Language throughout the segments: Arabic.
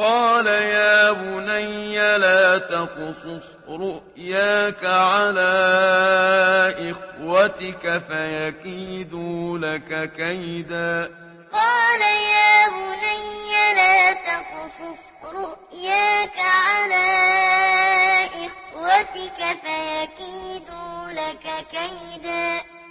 قال يا بني لا تقصص رؤياك على إخوتك فيكيدوا لك كيدا. قال يا بني لا تقصص رؤياك على إخوتك فيكيدوا لك كيدا.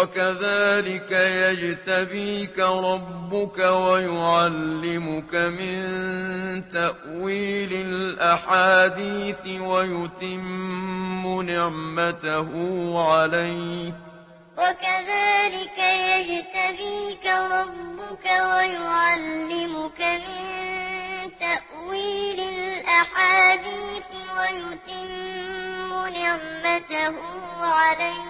وكذلك يجتبيك ربك ويعلمك من تأويل الأحاديث ويتم نعمته عليك وكذلك يجتبيك ربك ويعلمك من تأويل الأحاديث ويتم نعمته عليك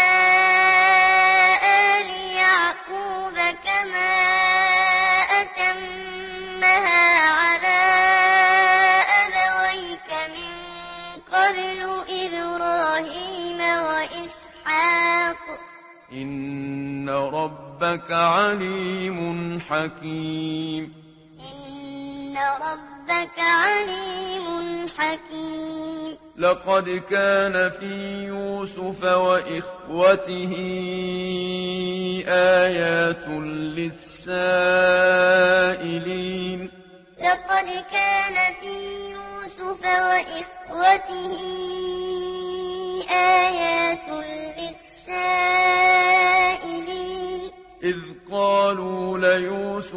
إن ربك عليم حكيم إن ربك عليم حكيم لقد كان في يوسف وإخوته آيات للسائلين لقد كان في يوسف وإخوته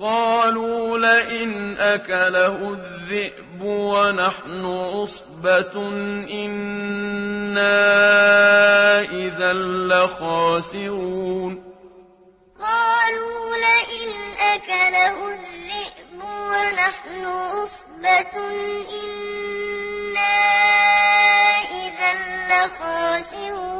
قالوا لئن أكله الذئب ونحن عصبة إنا إذا لخاسرون. قالوا لئن أكله الذئب ونحن عصبة إنا إذا لخاسرون.